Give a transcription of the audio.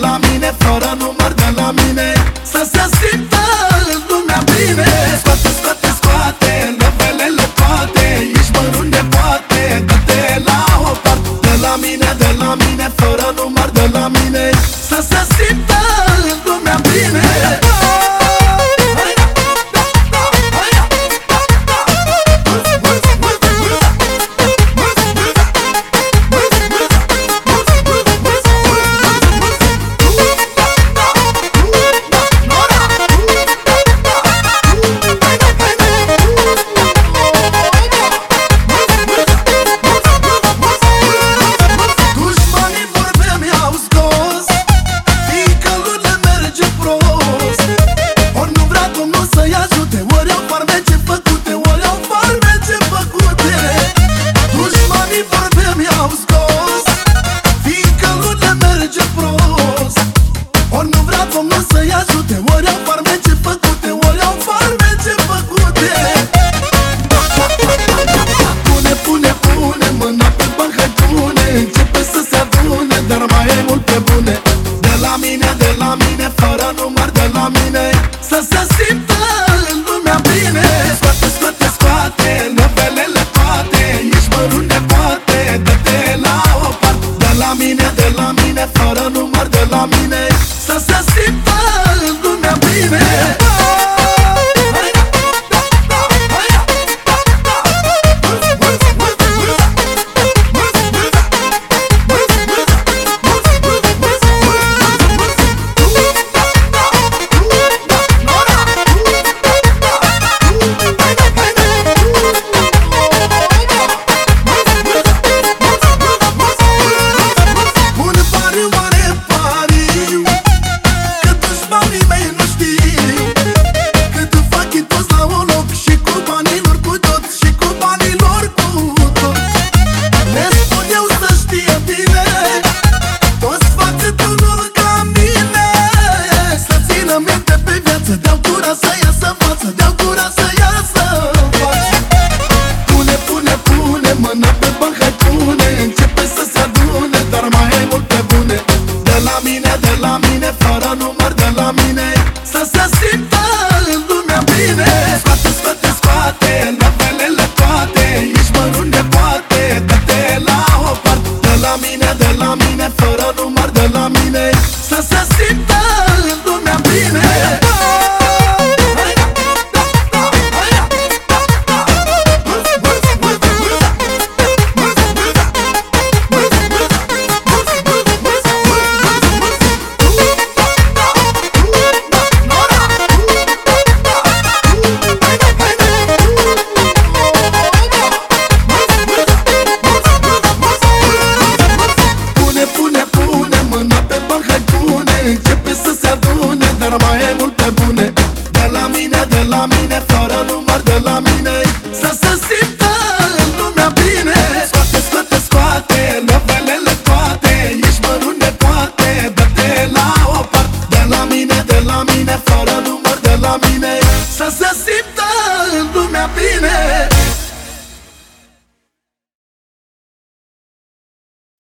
la mine Floră număr de la mine. Să se simtă număr de la mine. la mine Să se simtă în lumea bine.